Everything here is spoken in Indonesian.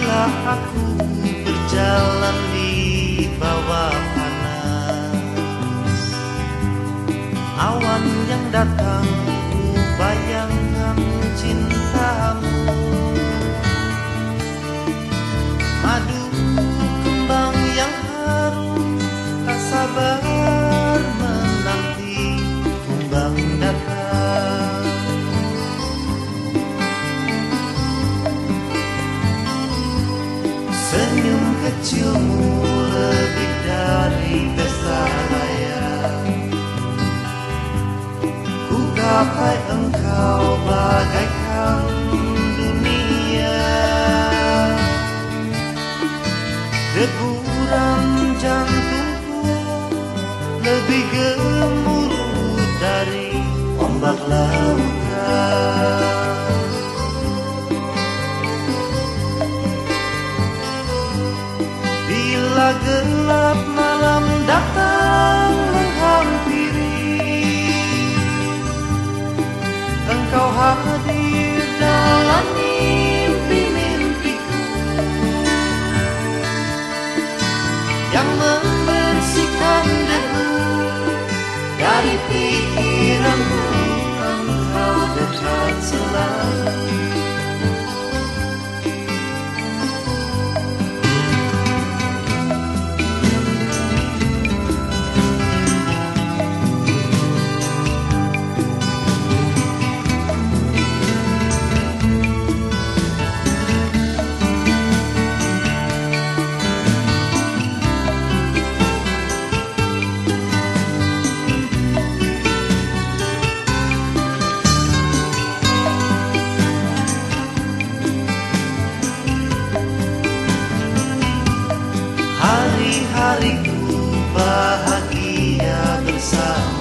Begitulah aku berjalan di bawah panas Awan yang datang ku bayangkan cintamu lebih gemuruh dari ombak lautan. Bila gelap malam datang bahagia bersamamu